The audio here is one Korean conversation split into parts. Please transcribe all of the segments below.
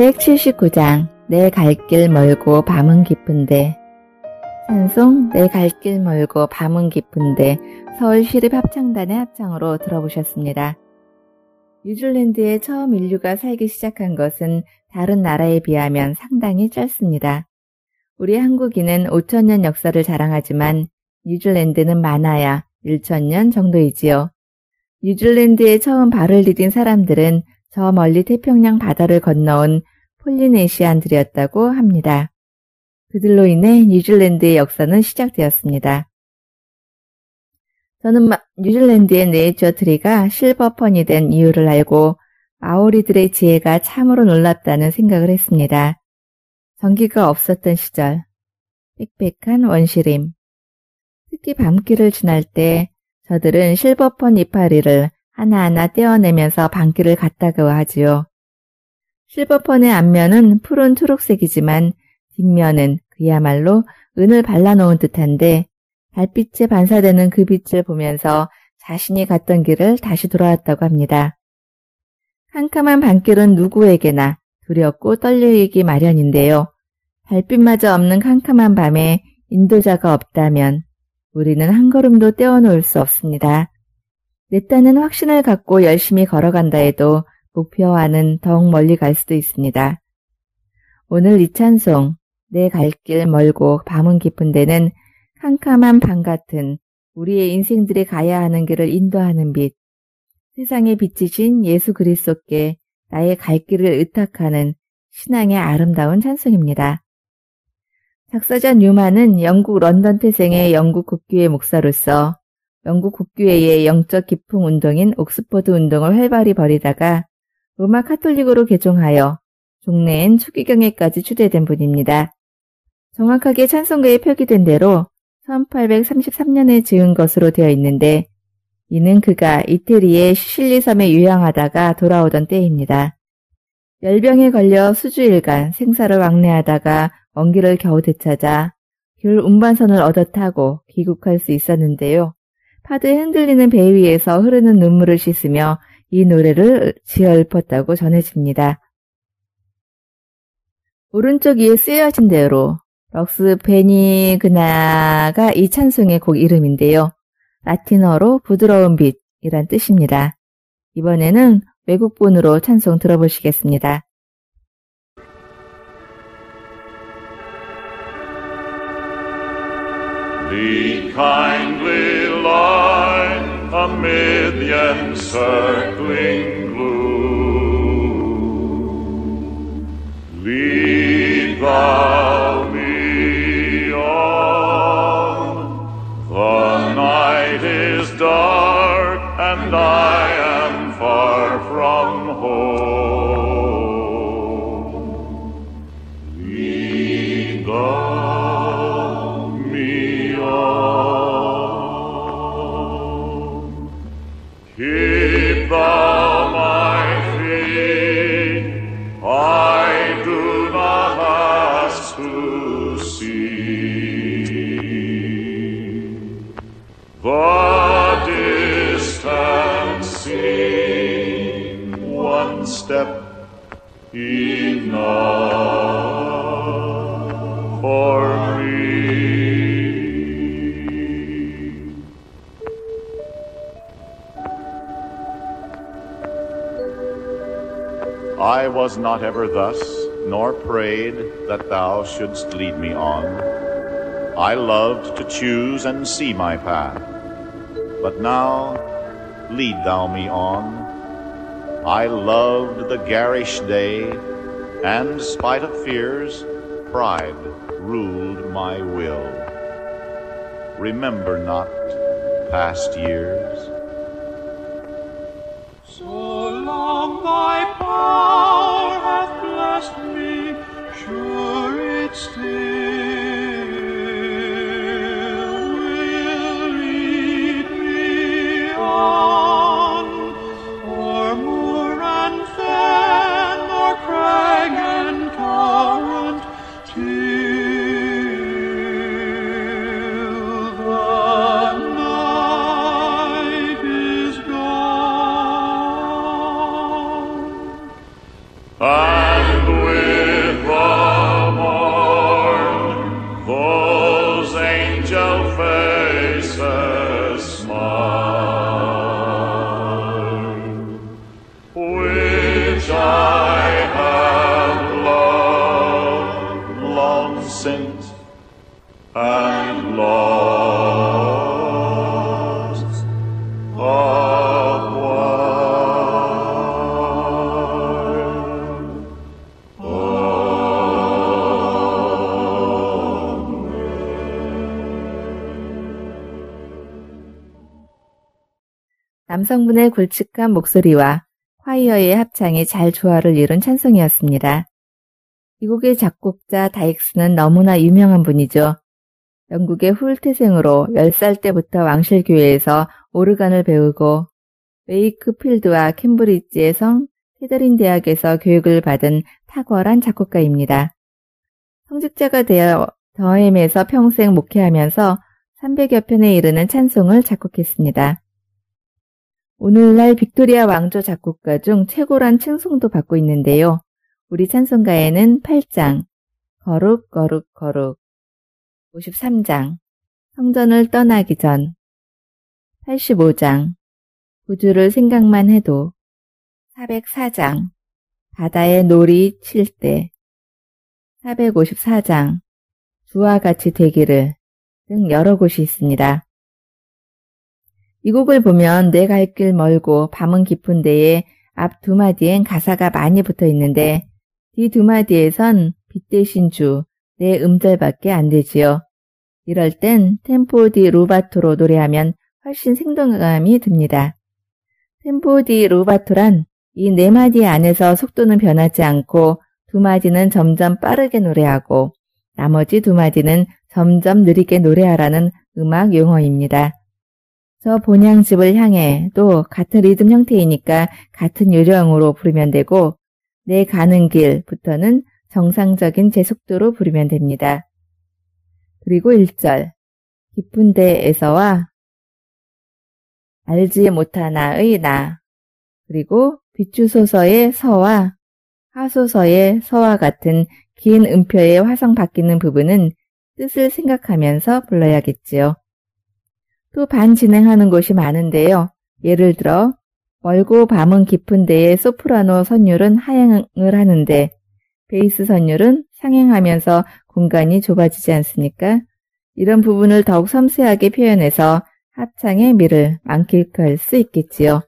379장 내 갈 길 멀고 밤은 깊은데 찬송 내 갈 길 멀고 밤은 깊은데 서울시립 합창단의 합창으로 들어보셨습니다. 뉴질랜드에 처음 인류가 살기 시작한 것은 다른 나라에 비하면 상당히 짧습니다. 우리 한국인은 5천년 역사를 자랑하지만 뉴질랜드는 많아야 1천년 정도이지요. 뉴질랜드에 처음 발을 디딘 사람들은 저 멀리 태평양 바다를 건너온 폴리네시안들이었다고 합니다. 그들로 인해 뉴질랜드의 역사는 시작되었습니다. 저는 뉴질랜드의 네이처 트리가 실버펀이 된 이유를 알고 마오리들의 지혜가 참으로 놀랍다는 생각을 했습니다. 전기가 없었던 시절, 빽빽한 원시림. 특히 밤길을 지날 때 저들은 실버펀 이파리를 하나하나 떼어내면서 방귀를 갔다고 하지요. 실버펀의 앞면은 푸른 초록색이지만 뒷면은 그야말로 은을 발라놓은 듯한데 달빛에 반사되는 그 빛을 보면서 자신이 갔던 길을 다시 돌아왔다고 합니다. 캄캄한 밤길은 누구에게나 두렵고 떨리기 마련인데요. 달빛마저 없는 캄캄한 밤에 인도자가 없다면 우리는 한 걸음도 떼어놓을 수 없습니다. 내 딴은 확신을 갖고 열심히 걸어간다 해도 목표와는 더욱 멀리 갈 수도 있습니다. 오늘 이 찬송, 내 갈 길 멀고 밤은 깊은 데는 캄캄한 밤 같은 우리의 인생들이 가야 하는 길을 인도하는 빛, 세상에 비치신 예수 그리스도께 나의 갈 길을 의탁하는 신앙의 아름다운 찬송입니다. 작사자 뉴만은 영국 런던 태생의 영국 국교의 목사로서 영국 국교회의 영적 기풍 운동인 옥스퍼드 운동을 활발히 벌이다가 로마 카톨릭으로 개종하여 종래엔 초기경에까지 추대된 분입니다. 정확하게 찬송가에 표기된 대로 1833년에 지은 것으로 되어 있는데 이는 그가 이태리의 시실리 섬에 유양하다가 돌아오던 때입니다. 열병에 걸려 수주일간 생사를 왕래하다가 원기를 겨우 되찾아 귤 운반선을 얻어 타고 귀국할 수 있었는데요. 파도에 흔들리는 배 위에서 흐르는 눈물을 씻으며 이 노래를 지어 읊었다고 전해집니다. 오른쪽 위에 쓰여진 대로 럭스 베니 그나가 이 찬송의 곡 이름인데요. 라틴어로 부드러운 빛이란 뜻입니다. 이번에는 외국본으로 찬송 들어보시겠습니다. The kindly light amid the encircling gloom. Lead thou me on. The night is dark and I am far from home. Lead thou for me. I was not ever thus, nor prayed that thou shouldst lead me on. I loved to choose and see my path, but now lead thou me on. I loved the garish day, and spite of fears, pride ruled my will. Remember not past years. So long thy power 남성분의 굵직한 목소리와 콰이어의 합창이 잘 조화를 이룬 찬송이었습니다. 이 곡의 작곡자 다익스는 너무나 유명한 분이죠. 영국의 훌태생으로 10살 때부터 왕실교회에서 오르간을 배우고 웨이크필드와 캠브리지의 성 테더린 대학에서 교육을 받은 탁월한 작곡가입니다. 성직자가 되어 더햄에서 평생 목회하면서 300여 편에 이르는 찬송을 작곡했습니다. 오늘날 빅토리아 왕조 작곡가 중 최고란 칭송도 받고 있는데요. 우리 찬송가에는 8장, 거룩, 거룩, 거룩, 53장, 성전을 떠나기 전, 85장, 구주를 생각만 해도, 404장, 바다에 놀이 칠 때, 454장, 주와 같이 되기를 등 여러 곳이 있습니다. 이 곡을 보면 내 갈 길 멀고 밤은 깊은 데에 앞 두 마디엔 가사가 많이 붙어 있는데 뒤 두 마디에선 빛 대신 주, 내 음절밖에 안 되지요. 이럴 땐 템포 디 루바토로 노래하면 훨씬 생동감이 듭니다. 템포 디 루바토란 이 네 마디 안에서 속도는 변하지 않고 두 마디는 점점 빠르게 노래하고 나머지 두 마디는 점점 느리게 노래하라는 음악 용어입니다. 저 본향집을 향해 또 같은 리듬 형태이니까 같은 요령으로 부르면 되고 내 가는 길부터는 정상적인 제 속도로 부르면 됩니다. 그리고 1절 깊은 데에서와 알지 못하나의 나 그리고 비추소서의 서와 하소서의 서와 같은 긴 음표의 화성 바뀌는 부분은 뜻을 생각하면서 불러야겠지요. 또 반 진행하는 곳이 많은데요. 예를 들어 멀고 밤은 깊은 데에 소프라노 선율은 하향을 하는데 베이스 선율은 상행하면서 공간이 좁아지지 않습니까? 이런 부분을 더욱 섬세하게 표현해서 합창의 미를 만끽할 수 있겠지요.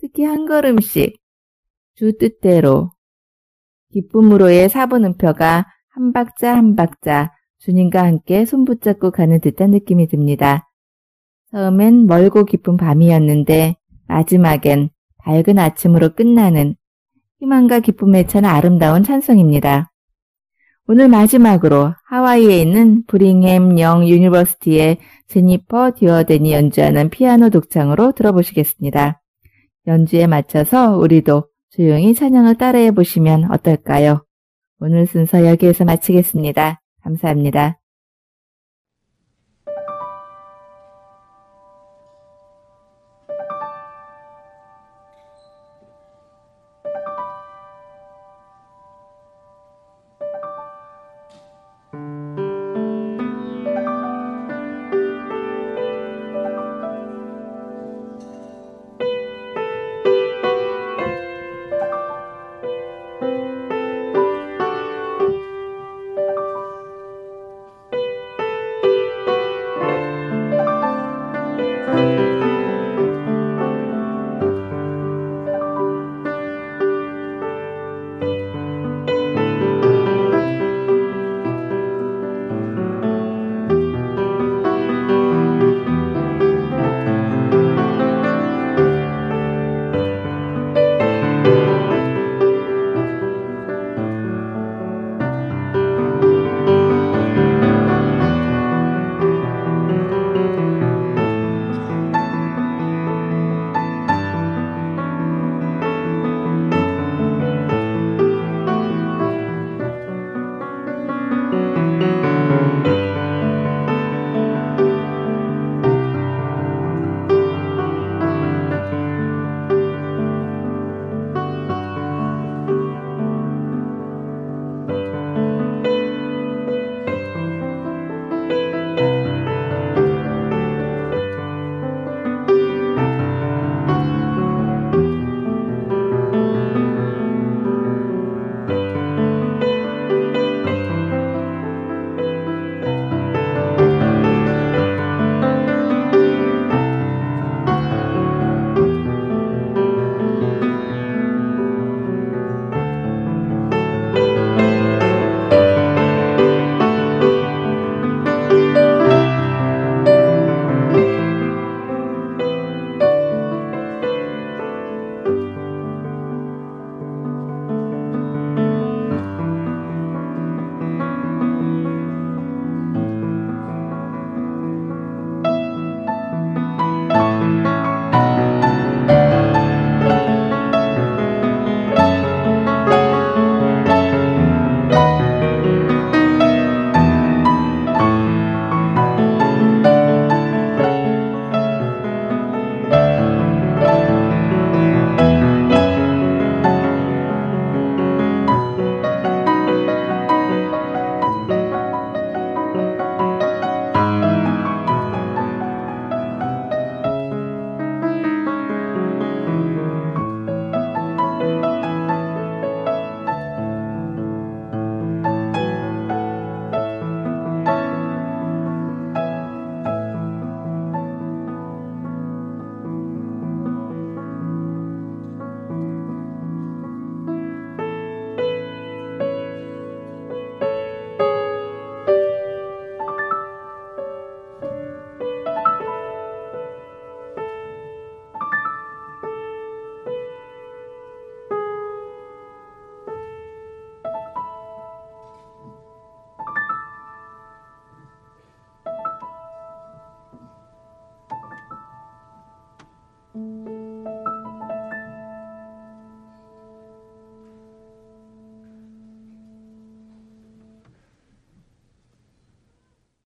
특히 한 걸음씩 주 뜻대로 기쁨으로의 사분음표가 한 박자 한 박자 주님과 함께 손붙잡고 가는 듯한 느낌이 듭니다. 처음엔 멀고 깊은 밤이었는데 마지막엔 밝은 아침으로 끝나는 희망과 기쁨에 찬 아름다운 찬송입니다. 오늘 마지막으로 하와이에 있는 Brigham Young University의 제니퍼 디어덴이 연주하는 피아노 독창으로 들어보시겠습니다. 연주에 맞춰서 우리도 조용히 찬양을 따라해 보시면 어떨까요? 오늘 순서 여기에서 마치겠습니다. 감사합니다.